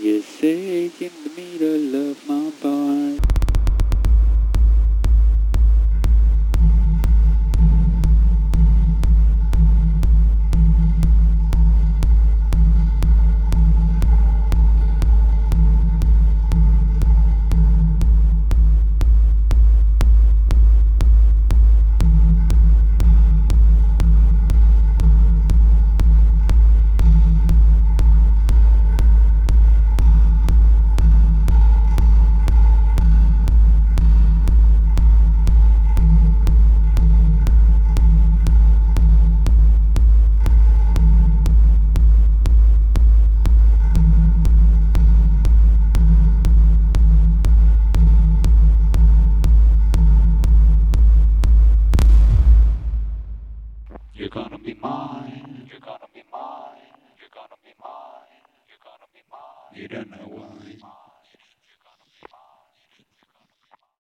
you say in the middle of my bar. Gonna be mine. You're gonna be mine. You're gonna be mine. You're gonna be mine. You don't know why.